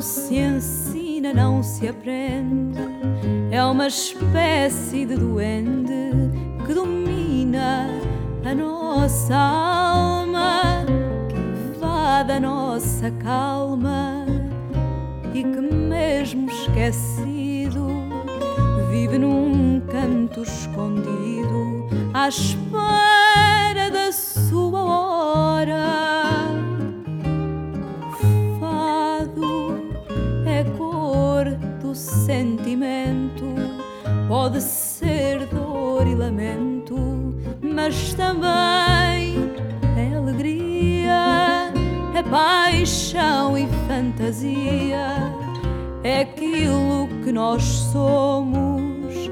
se ensina, não se aprende. É uma espécie de duende que domina a nossa alma, que invade a nossa calma e que, mesmo esquecido, vive num canto escondido à espera sentimento, pode ser dor e lamento, mas também é alegria, é paixão e fantasia, é aquilo que nós somos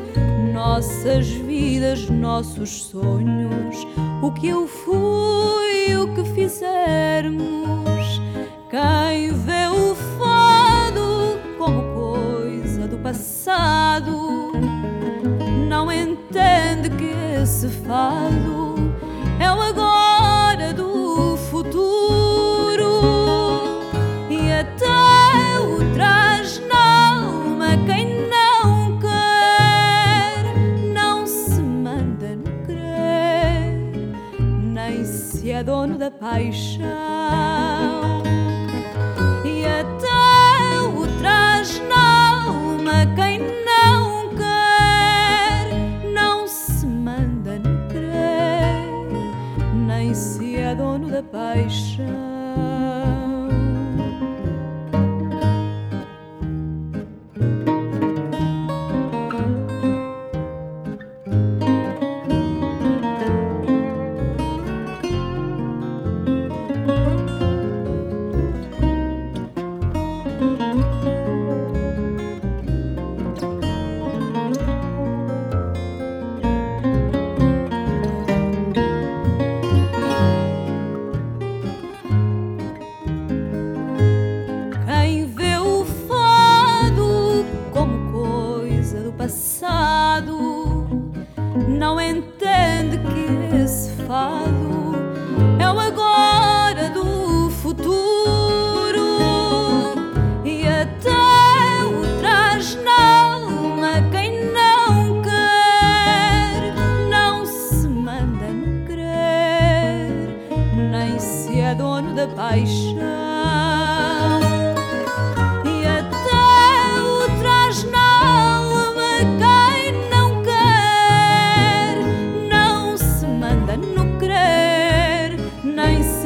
nossas vidas, nossos sonhos, o que eu fui, o que fizermos. Esse fado é o agora do futuro e até o traz na alma quem não quer, não se manda no crer, nem se é dono da paixão. E até é dono da entende que esse fado é o agora do futuro e até o traz na alma quem não quer, não se manda crer, nem se é dono da paixão. em